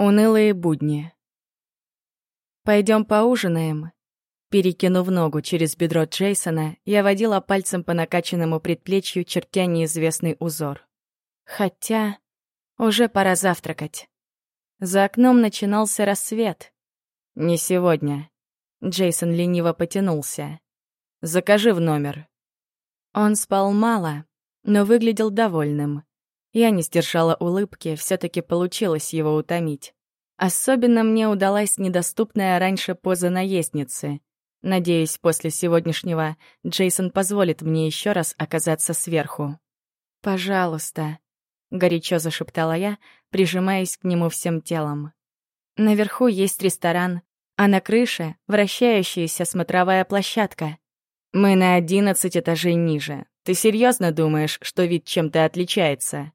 Унылые будни. Пойдем поужинаем. Перекинув ногу через бедро Джейсона, я водила пальцем по накачанному предплечью, чертя неизвестный узор. Хотя уже пора завтракать. За окном начинался рассвет. Не сегодня. Джейсон лениво потянулся. «Закажи в номер». Он спал мало, но выглядел довольным. Я не сдержала улыбки, все таки получилось его утомить. Особенно мне удалась недоступная раньше поза наездницы. Надеюсь, после сегодняшнего Джейсон позволит мне еще раз оказаться сверху. «Пожалуйста», — горячо зашептала я, прижимаясь к нему всем телом. «Наверху есть ресторан, а на крыше — вращающаяся смотровая площадка. Мы на одиннадцать этажей ниже. Ты серьезно думаешь, что вид чем-то отличается?»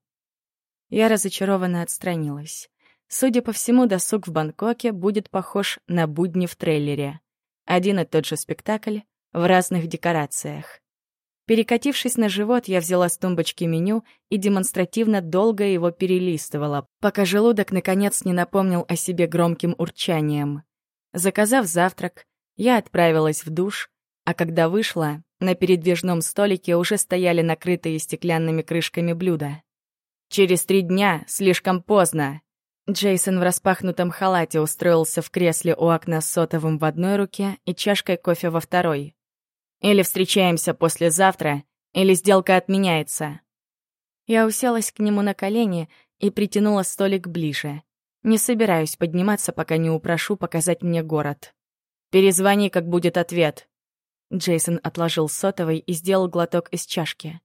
Я разочарованно отстранилась. Судя по всему, досуг в Бангкоке будет похож на будни в трейлере. Один и тот же спектакль в разных декорациях. Перекатившись на живот, я взяла с тумбочки меню и демонстративно долго его перелистывала, пока желудок наконец не напомнил о себе громким урчанием. Заказав завтрак, я отправилась в душ, а когда вышла, на передвижном столике уже стояли накрытые стеклянными крышками блюда. Через три дня, слишком поздно. Джейсон в распахнутом халате устроился в кресле у окна с сотовым в одной руке и чашкой кофе во второй. Или встречаемся послезавтра, или сделка отменяется. Я уселась к нему на колени и притянула столик ближе. Не собираюсь подниматься, пока не упрошу показать мне город. Перезвони, как будет ответ. Джейсон отложил сотовый и сделал глоток из чашки.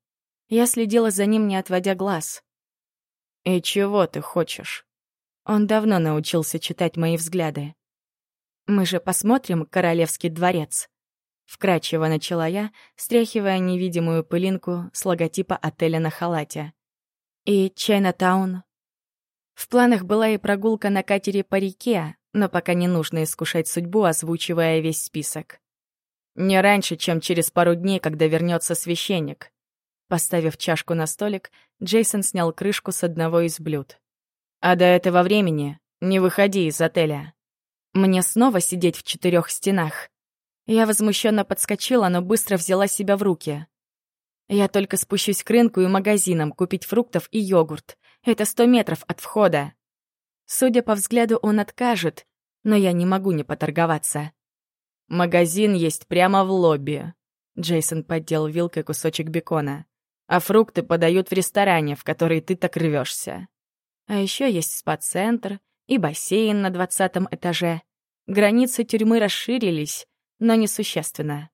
Я следила за ним, не отводя глаз. «И чего ты хочешь?» Он давно научился читать мои взгляды. «Мы же посмотрим «Королевский дворец». Вкрадчиво начала я, стряхивая невидимую пылинку с логотипа отеля на халате. «И Чайна-таун». В планах была и прогулка на катере по реке, но пока не нужно искушать судьбу, озвучивая весь список. Не раньше, чем через пару дней, когда вернется священник. Поставив чашку на столик, Джейсон снял крышку с одного из блюд. «А до этого времени не выходи из отеля. Мне снова сидеть в четырех стенах». Я возмущенно подскочила, но быстро взяла себя в руки. Я только спущусь к рынку и магазинам купить фруктов и йогурт. Это сто метров от входа. Судя по взгляду, он откажет, но я не могу не поторговаться. Магазин есть прямо в лобби. Джейсон поддел вилкой кусочек бекона а фрукты подают в ресторане, в который ты так рвешься. А еще есть спа-центр и бассейн на двадцатом этаже. Границы тюрьмы расширились, но несущественно.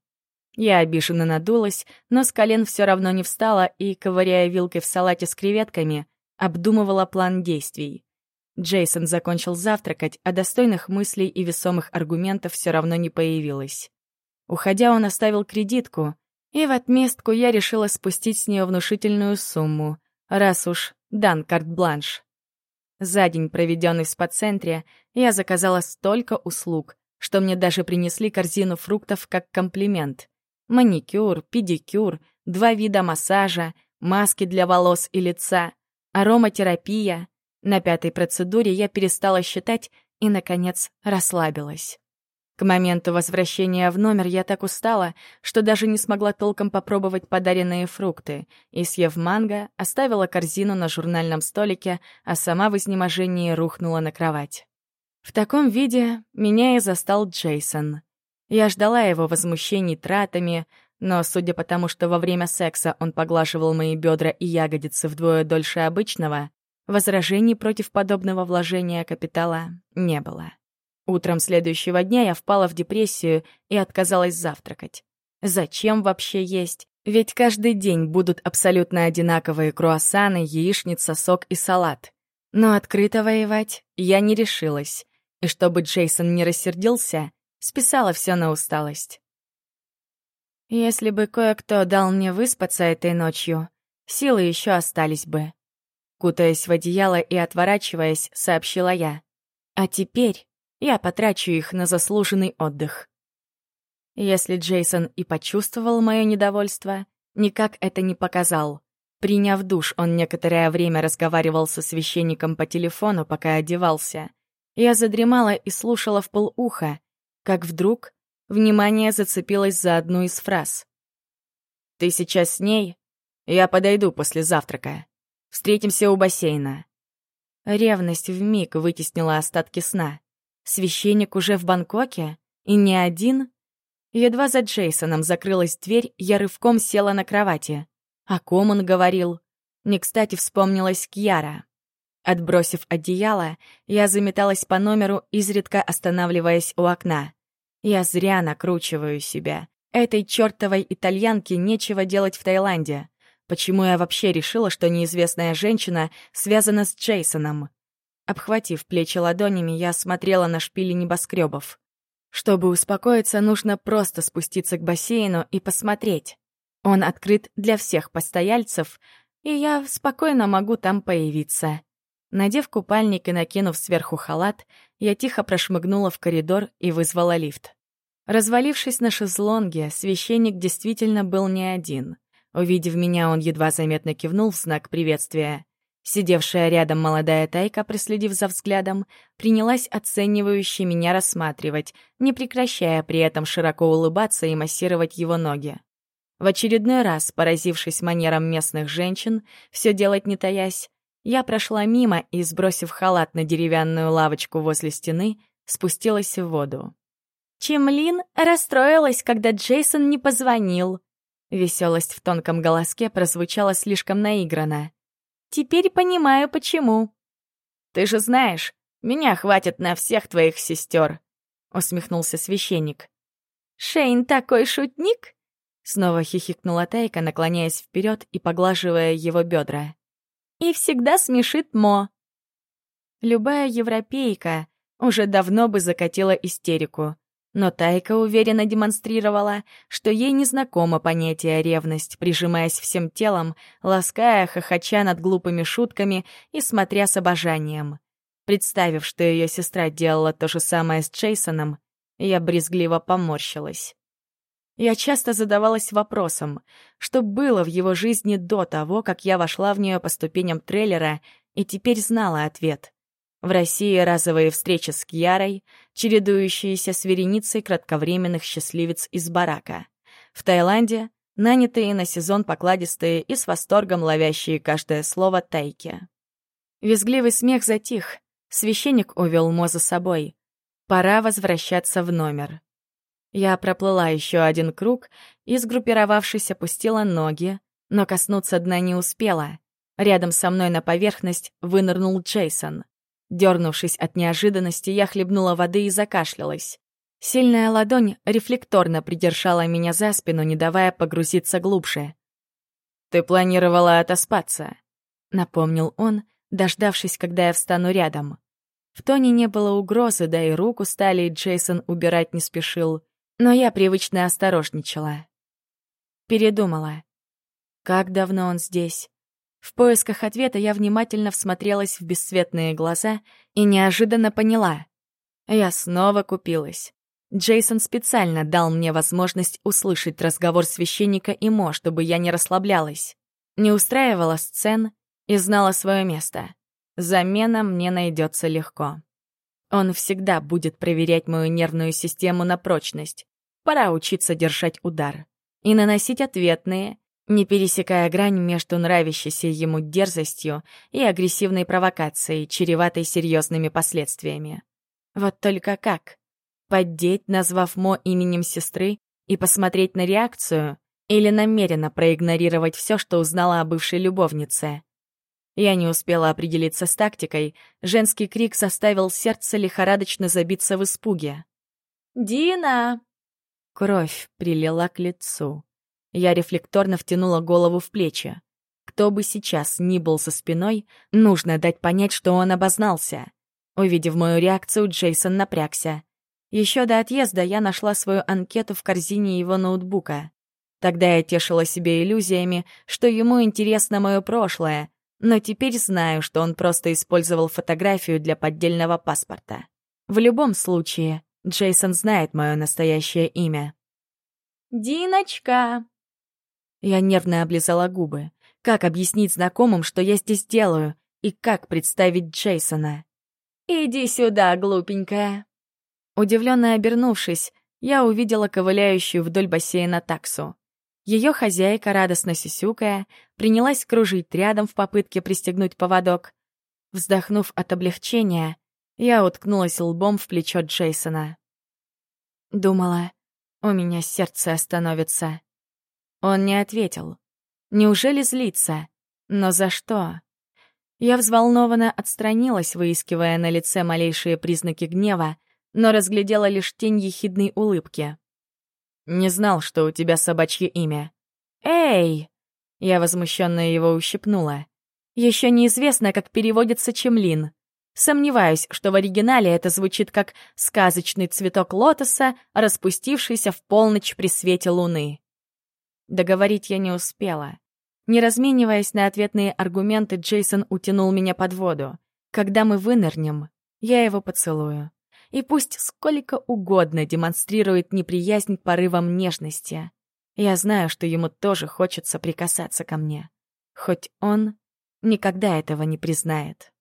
Я обиженно надулась, но с колен все равно не встала и, ковыряя вилкой в салате с креветками, обдумывала план действий. Джейсон закончил завтракать, а достойных мыслей и весомых аргументов все равно не появилось. Уходя, он оставил кредитку — и в отместку я решила спустить с нее внушительную сумму, раз уж дан карт-бланш. За день, проведенный в спа-центре, я заказала столько услуг, что мне даже принесли корзину фруктов как комплимент. Маникюр, педикюр, два вида массажа, маски для волос и лица, ароматерапия. На пятой процедуре я перестала считать и, наконец, расслабилась. К моменту возвращения в номер я так устала, что даже не смогла толком попробовать подаренные фрукты, и, съев манго, оставила корзину на журнальном столике, а сама в изнеможении рухнула на кровать. В таком виде меня и застал Джейсон. Я ждала его возмущений тратами, но, судя по тому, что во время секса он поглаживал мои бедра и ягодицы вдвое дольше обычного, возражений против подобного вложения капитала не было. Утром следующего дня я впала в депрессию и отказалась завтракать. Зачем вообще есть? Ведь каждый день будут абсолютно одинаковые круассаны, яичница, сок и салат. Но открыто воевать я не решилась. И чтобы Джейсон не рассердился, списала все на усталость. Если бы кое-кто дал мне выспаться этой ночью, силы еще остались бы. Кутаясь в одеяло и отворачиваясь, сообщила я. А теперь я потрачу их на заслуженный отдых. Если Джейсон и почувствовал мое недовольство, никак это не показал. Приняв душ, он некоторое время разговаривал со священником по телефону, пока одевался. Я задремала и слушала в полуха, как вдруг внимание зацепилось за одну из фраз. «Ты сейчас с ней? Я подойду после завтрака. Встретимся у бассейна». Ревность вмиг вытеснила остатки сна. Священник уже в Бангкоке? И не один? Едва за Джейсоном закрылась дверь, я рывком села на кровати. О ком он говорил? Не кстати вспомнилась Кьяра. Отбросив одеяло, я заметалась по номеру, изредка останавливаясь у окна. Я зря накручиваю себя. Этой чертовой итальянке нечего делать в Таиланде. Почему я вообще решила, что неизвестная женщина связана с Джейсоном? Обхватив плечи ладонями, я смотрела на шпили небоскребов. Чтобы успокоиться, нужно просто спуститься к бассейну и посмотреть. Он открыт для всех постояльцев, и я спокойно могу там появиться. Надев купальник и накинув сверху халат, я тихо прошмыгнула в коридор и вызвала лифт. Развалившись на шезлонге, священник действительно был не один. Увидев меня, он едва заметно кивнул в знак приветствия. Сидевшая рядом молодая тайка, проследив за взглядом, принялась оценивающе меня рассматривать, не прекращая при этом широко улыбаться и массировать его ноги. В очередной раз, поразившись манерам местных женщин, все делать не таясь, я прошла мимо и, сбросив халат на деревянную лавочку возле стены, спустилась в воду. Чемлин расстроилась, когда Джейсон не позвонил. Веселость в тонком голоске прозвучала слишком наигранно. Теперь понимаю, почему. Ты же знаешь, меня хватит на всех твоих сестер, усмехнулся священник. Шейн такой шутник? Снова хихикнула Тайка, наклоняясь вперед и поглаживая его бедра. И всегда смешит Мо. Любая европейка уже давно бы закатила истерику. Но Тайка уверенно демонстрировала, что ей незнакомо понятие ревность, прижимаясь всем телом, лаская, хохоча над глупыми шутками и смотря с обожанием. Представив, что ее сестра делала то же самое с Джейсоном, я брезгливо поморщилась. Я часто задавалась вопросом, что было в его жизни до того, как я вошла в нее по ступеням трейлера, и теперь знала ответ. В России разовые встречи с Кьярой, чередующиеся с вереницей кратковременных счастливец из барака. В Таиланде — нанятые на сезон покладистые и с восторгом ловящие каждое слово тайки. Визгливый смех затих. Священник увел Мо за собой. Пора возвращаться в номер. Я проплыла еще один круг и, сгруппировавшись, опустила ноги, но коснуться дна не успела. Рядом со мной на поверхность вынырнул Джейсон. Дернувшись от неожиданности, я хлебнула воды и закашлялась. Сильная ладонь рефлекторно придержала меня за спину, не давая погрузиться глубже. «Ты планировала отоспаться», — напомнил он, дождавшись, когда я встану рядом. В тоне не было угрозы, да и руку стали Джейсон убирать не спешил, но я привычно осторожничала. Передумала. Как давно он здесь? В поисках ответа я внимательно всмотрелась в бесцветные глаза и неожиданно поняла. Я снова купилась. Джейсон специально дал мне возможность услышать разговор священника и Мо, чтобы я не расслаблялась. Не устраивала сцен и знала свое место. Замена мне найдется легко. Он всегда будет проверять мою нервную систему на прочность. Пора учиться держать удар. И наносить ответные, не пересекая грань между нравящейся ему дерзостью и агрессивной провокацией, чреватой серьезными последствиями. Вот только как? Поддеть, назвав Мо именем сестры, и посмотреть на реакцию? Или намеренно проигнорировать все, что узнала о бывшей любовнице? Я не успела определиться с тактикой, женский крик заставил сердце лихорадочно забиться в испуге. «Дина!» Кровь прилила к лицу. Я рефлекторно втянула голову в плечи. Кто бы сейчас ни был со спиной, нужно дать понять, что он обознался. Увидев мою реакцию, Джейсон напрягся. Еще до отъезда я нашла свою анкету в корзине его ноутбука. Тогда я тешила себе иллюзиями, что ему интересно мое прошлое, но теперь знаю, что он просто использовал фотографию для поддельного паспорта. В любом случае, Джейсон знает мое настоящее имя. «Диночка!» Я нервно облизала губы. Как объяснить знакомым, что я здесь делаю, и как представить Джейсона? «Иди сюда, глупенькая!» Удивленно обернувшись, я увидела ковыляющую вдоль бассейна таксу. Ее хозяйка, радостно сисюкая, принялась кружить рядом в попытке пристегнуть поводок. Вздохнув от облегчения, я уткнулась лбом в плечо Джейсона. Думала, у меня сердце остановится. Он не ответил. Неужели злится? Но за что? Я взволнованно отстранилась, выискивая на лице малейшие признаки гнева, но разглядела лишь тень ехидной улыбки. «Не знал, что у тебя собачье имя». «Эй!» Я возмущенно его ущипнула. Еще неизвестно, как переводится Чемлин. Сомневаюсь, что в оригинале это звучит как «сказочный цветок лотоса, распустившийся в полночь при свете луны». Договорить я не успела. Не размениваясь на ответные аргументы, Джейсон утянул меня под воду. Когда мы вынырнем, я его поцелую. И пусть сколько угодно демонстрирует неприязнь к порывам нежности. Я знаю, что ему тоже хочется прикасаться ко мне. Хоть он никогда этого не признает.